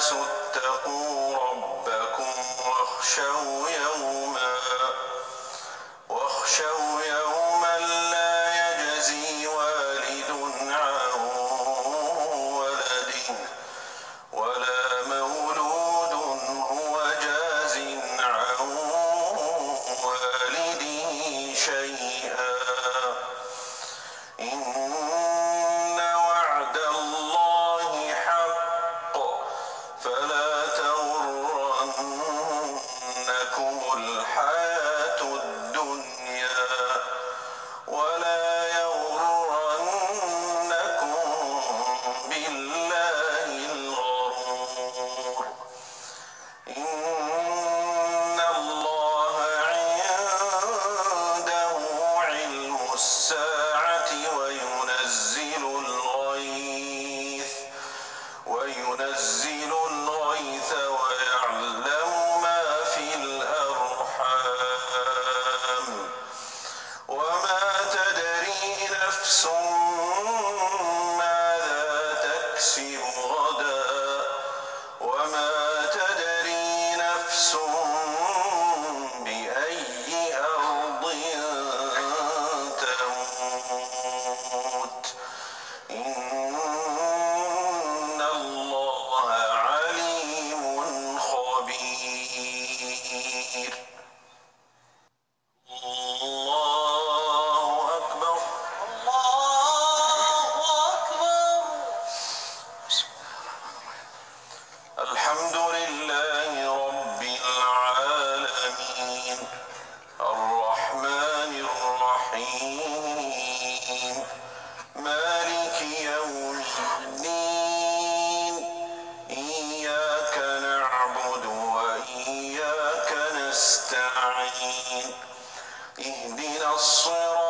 الناس اتقوا ربكم واخشوا يوما لا يجزي والد عن ولا مولود هو عن والده شيئا. Sim, نستعين اهدنا الصراط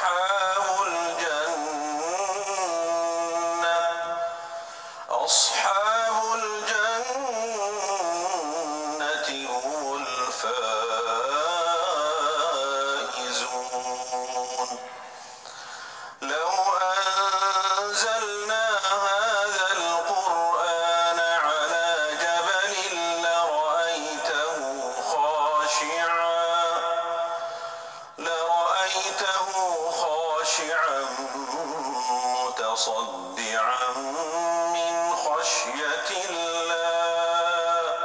وأصحاب الجنة أصحاب الجنة هم الفائزون. متصدعا من خشية الله.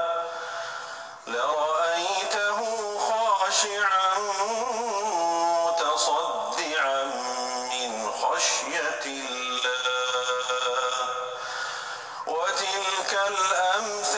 لرأيته خاشعا متصدعا من خشية الله. وتلك الأمثال